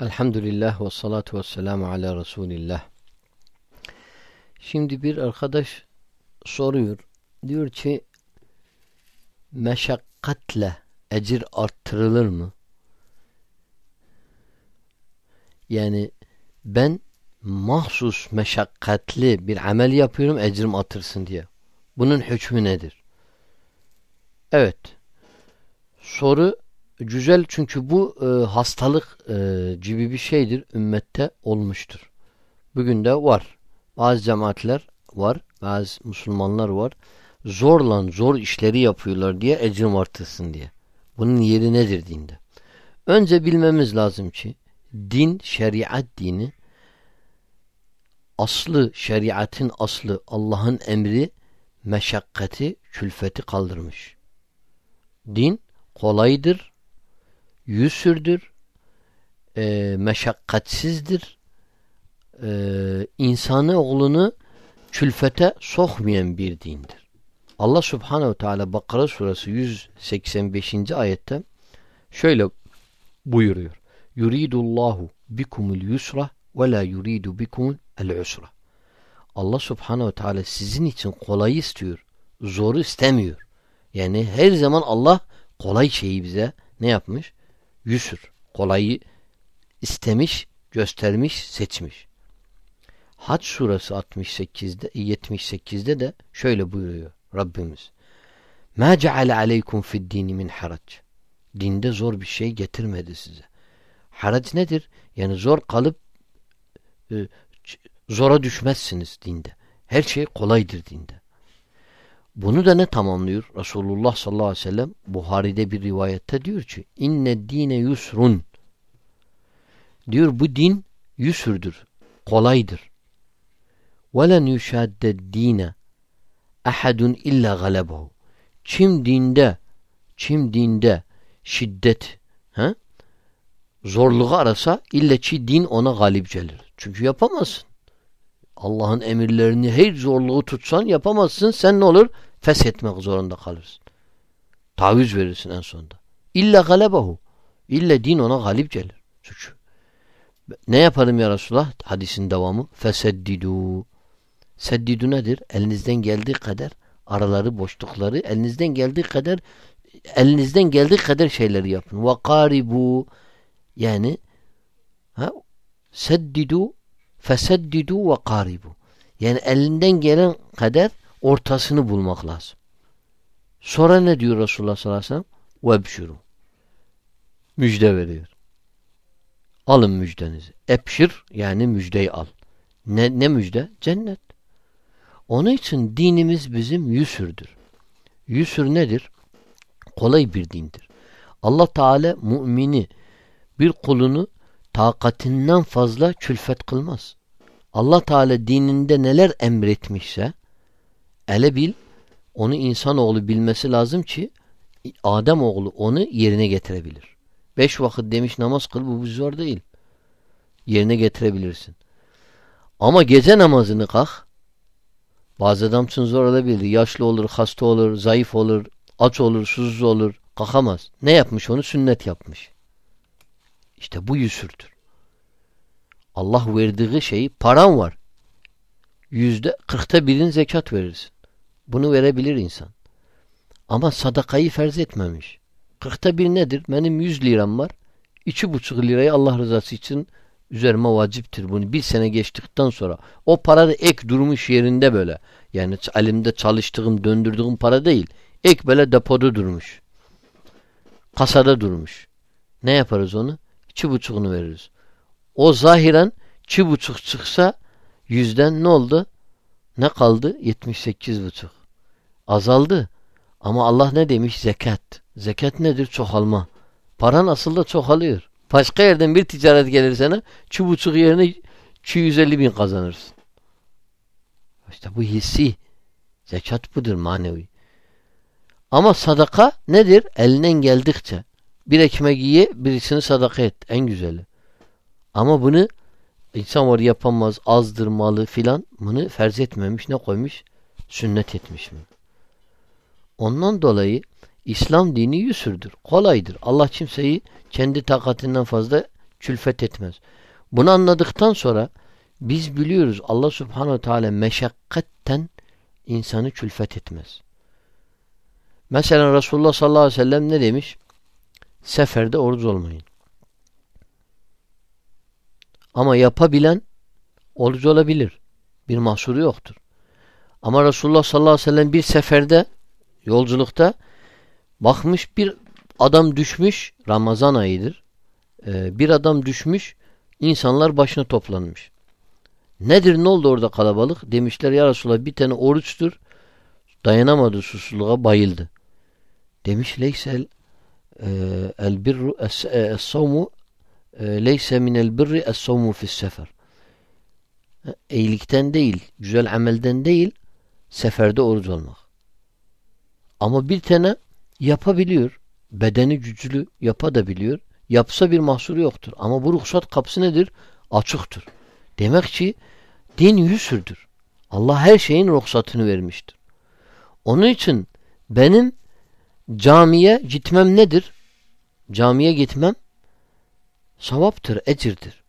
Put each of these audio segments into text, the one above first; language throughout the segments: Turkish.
Elhamdülillah ve salatu ve selamu ala Resulillah. Şimdi bir arkadaş soruyor. Diyor ki meşakkatle ecir arttırılır mı? Yani ben mahsus meşakkatli bir amel yapıyorum ecrim artırsın diye. Bunun hükmü nedir? Evet. Soru güzel çünkü bu e, hastalık e, gibi bir şeydir. Ümmette olmuştur. Bugün de var. Bazı cemaatler var. Bazı Müslümanlar var. Zorla zor işleri yapıyorlar diye ecrim artırsın diye. Bunun yeri nedir dinde? Önce bilmemiz lazım ki din, şeriat dini aslı, şeriatın aslı Allah'ın emri meşakkati, külfeti kaldırmış. Din kolaydır, yüsürdür, e, meşakkatsizdir, e, insanı oğlunu külfete sokmayan bir dindir. Allah subhanehu teala Bakara suresi 185. ayette şöyle buyuruyor. Yuridullahu bikumul yusra ve la yuridu bikumul el usra. Allah subhanehu teala sizin için kolay istiyor. Zoru istemiyor. Yani her zaman Allah kolay şeyi bize ne yapmış? Yüsür. Kolayı istemiş, göstermiş, seçmiş. Hac suresi 68'de 78'de de şöyle buyuruyor Rabbimiz. Ma ceale aleykum fid dini min harac. Dinde zor bir şey getirmedi size. Harac nedir? Yani zor kalıp e, zora düşmezsiniz dinde. Her şey kolaydır dinde. Bunu da ne tamamlıyor? Resulullah sallallahu aleyhi ve sellem Buhari'de bir rivayette diyor ki inne dine yusrun diyor bu din yüsürdür, kolaydır. وَلَنْ يُشَادَّ الدِّينَ ahadun illa galebahu. Kim dinde, kim dinde şiddet, he? zorluğu arasa illa ki din ona galip gelir. Çünkü yapamazsın. Allah'ın emirlerini her zorluğu tutsan yapamazsın. Sen ne olur? Feshetmek zorunda kalırsın. Taviz verirsin en sonunda. İlla galebahu. İlla din ona galip gelir. Çünkü ne yaparım ya Resulullah? Hadisin devamı. Feseddidu. Seddidu nedir? Elinizden geldiği kadar araları, boşlukları elinizden geldiği kadar elinizden geldiği kadar şeyleri yapın. Ve karibu yani ha seddidu feseddidu ve karibu. Yani elinden gelen kadar ortasını bulmak lazım. Sonra ne diyor Resulullah sallallahu aleyhi ve sellem? Vebşuru. Müjde veriyor. Alın müjdenizi. Epşir yani müjdeyi al. Ne, ne müjde? Cennet. Onun için dinimiz bizim yüsürdür. Yüsür nedir? Kolay bir dindir. Allah Teala mümini bir kulunu takatinden fazla külfet kılmaz. Allah Teala dininde neler emretmişse ele bil onu insanoğlu bilmesi lazım ki Adem oğlu onu yerine getirebilir. Beş vakit demiş namaz kıl bu zor değil. Yerine getirebilirsin. Ama gece namazını kalk bazı adam için zor olabilir. Yaşlı olur, hasta olur, zayıf olur, aç olur, susuz olur. Kalkamaz. Ne yapmış onu? Sünnet yapmış. İşte bu yüsürdür. Allah verdiği şeyi paran var. Yüzde kırkta birin zekat verirsin. Bunu verebilir insan. Ama sadakayı ferz etmemiş. Kırkta bir nedir? Benim yüz liram var. İki buçuk lirayı Allah rızası için üzerime vaciptir. Bunu bir sene geçtikten sonra o para da ek durmuş yerinde böyle. Yani elimde çalıştığım, döndürdüğüm para değil. Ek böyle depoda durmuş. Kasada durmuş. Ne yaparız onu? İki buçuğunu veririz. O zahiren iki buçuk çıksa yüzden ne oldu? Ne kaldı? Yetmiş sekiz buçuk. Azaldı. Ama Allah ne demiş? Zekat. Zekat nedir? Çoğalma. Paran aslında çoğalıyor. Başka yerden bir ticaret gelir sana buçuk yerine 250 bin kazanırsın. İşte bu hissi. Zekat budur manevi. Ama sadaka nedir? Elinden geldikçe. Bir ekmek ye, birisini sadaka et. En güzeli. Ama bunu insan var yapamaz, azdır malı filan. Bunu ferz etmemiş. Ne koymuş? Sünnet etmiş mi? Ondan dolayı İslam dini yüsürdür. Kolaydır. Allah kimseyi kendi takatinden fazla külfet etmez. Bunu anladıktan sonra biz biliyoruz Allah subhanehu teala meşakkatten insanı külfet etmez. Mesela Resulullah sallallahu aleyhi ve sellem ne demiş? Seferde oruç olmayın. Ama yapabilen oruç olabilir. Bir mahsuru yoktur. Ama Resulullah sallallahu aleyhi ve sellem bir seferde yolculukta bakmış bir adam düşmüş Ramazan ayıdır. Ee, bir adam düşmüş insanlar başına toplanmış. Nedir ne oldu orada kalabalık? Demişler ya Resulallah bir tane oruçtur. Dayanamadı susuzluğa bayıldı. Demiş leysel e, el birru es-savmu e, leyse minel birri es-savmu fis sefer. İyilikten değil, güzel amelden değil, seferde oruç olmak. Ama bir tane yapabiliyor. Bedeni güçlü yapabiliyor. Yapsa bir mahsuru yoktur. Ama bu ruhsat kapısı nedir? Açıktır. Demek ki din yüsürdür. Allah her şeyin ruhsatını vermiştir. Onun için benim camiye gitmem nedir? Camiye gitmem savaptır, ecirdir.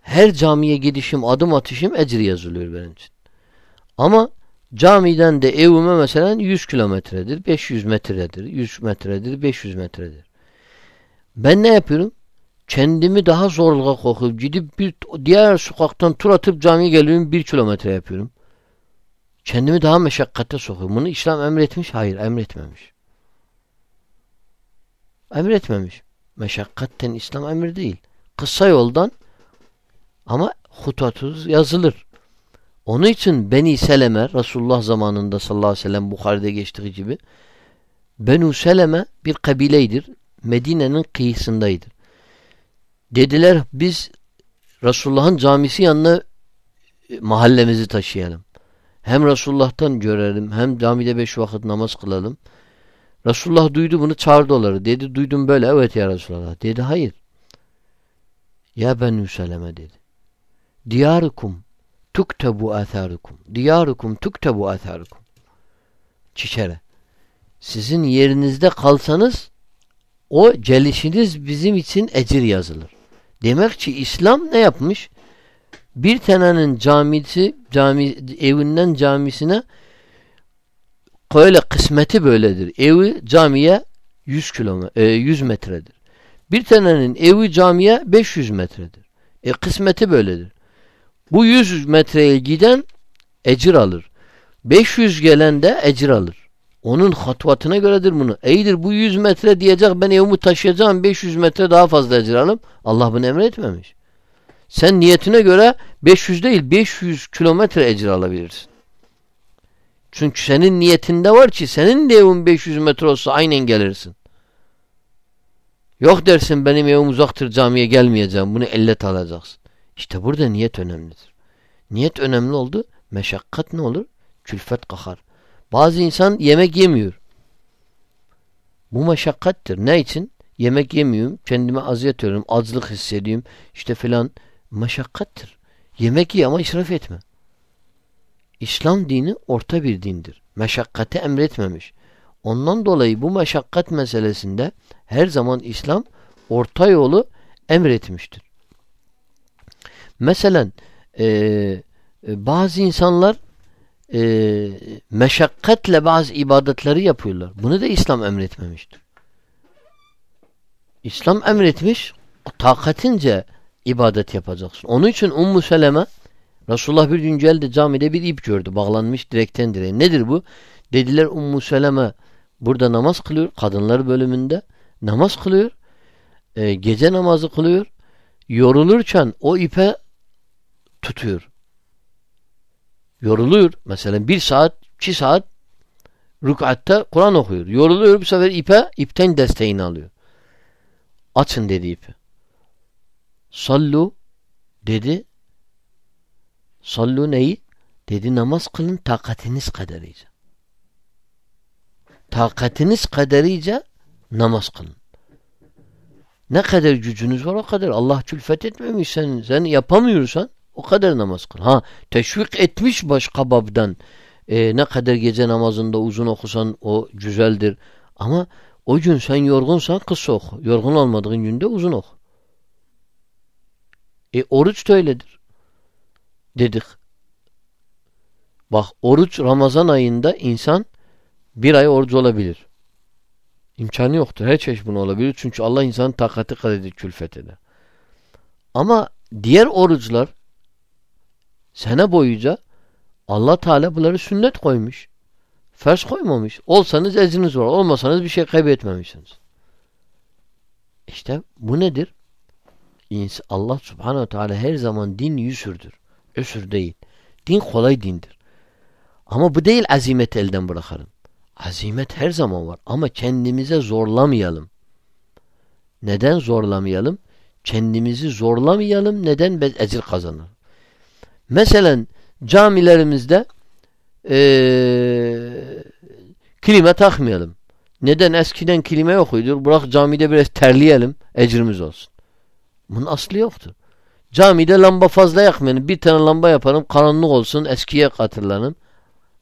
Her camiye gidişim, adım atışım ecir yazılıyor benim için. Ama camiden de evime mesela 100 kilometredir, 500 metredir, 100 metredir, 500 metredir. Ben ne yapıyorum? Kendimi daha zorluğa kokup gidip bir diğer sokaktan tur atıp camiye geliyorum bir kilometre yapıyorum. Kendimi daha meşakkate sokuyorum. Bunu İslam emretmiş? Hayır emretmemiş. Emretmemiş. Meşakkatten İslam emir değil. Kısa yoldan ama hutatuz yazılır. Onun için Beni Seleme Resulullah zamanında sallallahu aleyhi ve sellem Bukhari'de geçtiği gibi Benu Seleme bir kabileydir. Medine'nin kıyısındaydı. Dediler biz Resulullah'ın camisi yanına e, mahallemizi taşıyalım. Hem Resulullah'tan görelim hem camide beş vakit namaz kılalım. Resulullah duydu bunu çağırdı onları. Dedi duydum böyle evet ya Resulullah. Dedi hayır. Ya ben Seleme dedi. Diyarukum tuktebu atharukum. Diyarukum tuktebu atharukum. Çiçere. Sizin yerinizde kalsanız o gelişiniz bizim için ecir yazılır. Demek ki İslam ne yapmış? Bir tanenin camisi cami evinden camisine öyle kısmeti böyledir. Evi camiye 100 kilometre 100 metredir. Bir tanenin evi camiye 500 metredir. E kısmeti böyledir. Bu 100 metreye giden ecir alır. 500 gelen de ecir alır. Onun hatvatına göredir bunu. İyidir bu 100 metre diyecek ben evimi taşıyacağım 500 metre daha fazla ecir alım. Allah bunu emretmemiş. Sen niyetine göre 500 değil 500 kilometre ecir alabilirsin. Çünkü senin niyetinde var ki senin de evin 500 metre olsa aynen gelirsin. Yok dersin benim evim uzaktır camiye gelmeyeceğim. Bunu ellet alacaksın. İşte burada niyet önemlidir. Niyet önemli oldu. Meşakkat ne olur? Külfet kakar. Bazı insan yemek yemiyor. Bu meşakkattir. Ne için? Yemek yemiyorum. Kendime aziyet ediyorum. Azlık hissediyorum. İşte filan. Meşakkattır. Yemek ye ama israf etme. İslam dini orta bir dindir. Meşakkate emretmemiş. Ondan dolayı bu meşakkat meselesinde her zaman İslam orta yolu emretmiştir. Mesela e, bazı insanlar e, meşakkatle bazı ibadetleri yapıyorlar. Bunu da İslam emretmemiştir. İslam emretmiş takatince ibadet yapacaksın. Onun için Ummu Seleme Resulullah bir gün geldi camide bir ip gördü. Bağlanmış direkten direğe. Nedir bu? Dediler Ummu Seleme burada namaz kılıyor. Kadınlar bölümünde namaz kılıyor. E, gece namazı kılıyor. Yorulurken o ipe tutuyor. Yoruluyor. Mesela bir saat, iki saat rükatta Kur'an okuyor. Yoruluyor bu sefer ipe, ipten desteğini alıyor. Açın dedi ipi. Sallu dedi. Sallu neyi? Dedi namaz kılın takatiniz kadarıyla. Takatiniz kadarıyla namaz kılın. Ne kadar gücünüz var o kadar. Allah külfet etmemiş sen. Sen yapamıyorsan o kadar namaz kıl. Ha teşvik etmiş başka babdan. E, ne kadar gece namazında uzun okusan o güzeldir. Ama o gün sen yorgunsan kısa oku. Yorgun olmadığın günde uzun oku. E oruç da öyledir. Dedik. Bak oruç Ramazan ayında insan bir ay oruç olabilir. İmkanı yoktur. Her çeşit bunu olabilir. Çünkü Allah insanın takati kadar külfet eder. Ama diğer oruçlar sene boyunca Allah Teala bunları sünnet koymuş. Fers koymamış. Olsanız ecriniz var. Olmasanız bir şey kaybetmemişsiniz. İşte bu nedir? Allah subhanehu teala her zaman din yüsürdür. Ösür değil. Din kolay dindir. Ama bu değil azimet elden bırakarın. Azimet her zaman var. Ama kendimize zorlamayalım. Neden zorlamayalım? Kendimizi zorlamayalım. Neden? Biz ecir kazanır. Mesela camilerimizde ee, klima takmayalım. Neden? Eskiden klima yokuydu. Bırak camide biraz terleyelim. Ecrimiz olsun. Bunun aslı yoktur. Camide lamba fazla yakmayalım. Bir tane lamba yapalım. Karanlık olsun. Eskiye hatırlanın.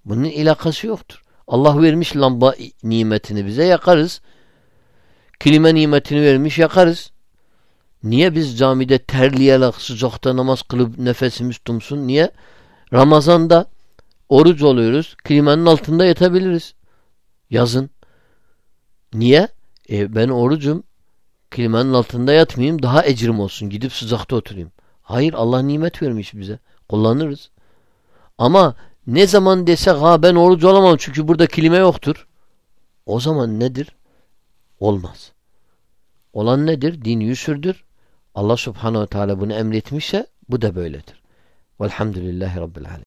Bunun ilakası yoktur. Allah vermiş lamba nimetini bize yakarız. Klima nimetini vermiş yakarız. Niye biz camide terleyerek sıcakta namaz kılıp nefesimiz tumsun? Niye? Ramazanda oruç oluyoruz. Klimanın altında yatabiliriz. Yazın. Niye? E ben orucum. Klimanın altında yatmayayım. Daha ecrim olsun. Gidip sıcakta oturayım. Hayır Allah nimet vermiş bize. Kullanırız. Ama ne zaman desek ha ben oruç olamam çünkü burada klima yoktur. O zaman nedir? Olmaz. Olan nedir? Din yüsürdür. Allah subhanehu teala bunu emretmişse bu da böyledir. Velhamdülillahi Rabbil alemin.